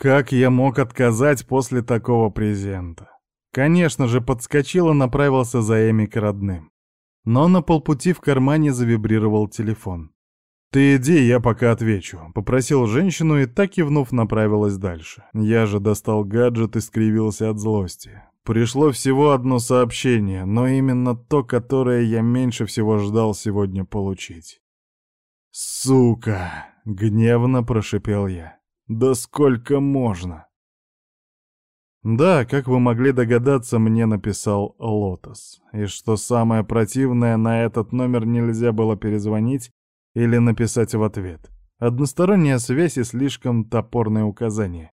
Как я мог отказать после такого презента? Конечно же, подскочил и направился за Эми к родным. Но на полпути в кармане завибрировал телефон. «Ты иди, я пока отвечу», — попросил женщину и так кивнув направилась дальше. Я же достал гаджет и скривился от злости. Пришло всего одно сообщение, но именно то, которое я меньше всего ждал сегодня получить. «Сука!» — гневно прошипел я. «Да сколько можно?» Да, как вы могли догадаться, мне написал Лотос. И что самое противное, на этот номер нельзя было перезвонить или написать в ответ. Односторонняя связь и слишком топорные указания.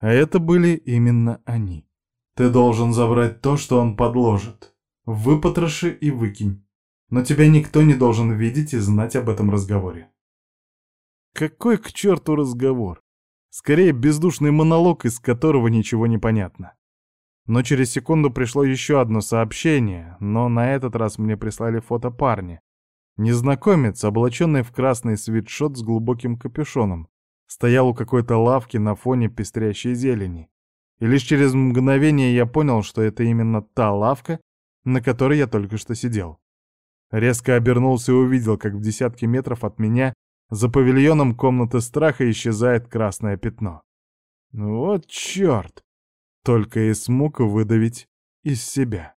А это были именно они. Ты должен забрать то, что он подложит. Выпотроши и выкинь. Но тебя никто не должен видеть и знать об этом разговоре. Какой к черту разговор? Скорее, бездушный монолог, из которого ничего не понятно. Но через секунду пришло еще одно сообщение, но на этот раз мне прислали фото парня. Незнакомец, облаченный в красный свитшот с глубоким капюшоном, стоял у какой-то лавки на фоне пестрящей зелени. И лишь через мгновение я понял, что это именно та лавка, на которой я только что сидел. Резко обернулся и увидел, как в десятке метров от меня за павильоном комнаты страха исчезает красное пятно. Вот черт! Только и смог выдавить из себя.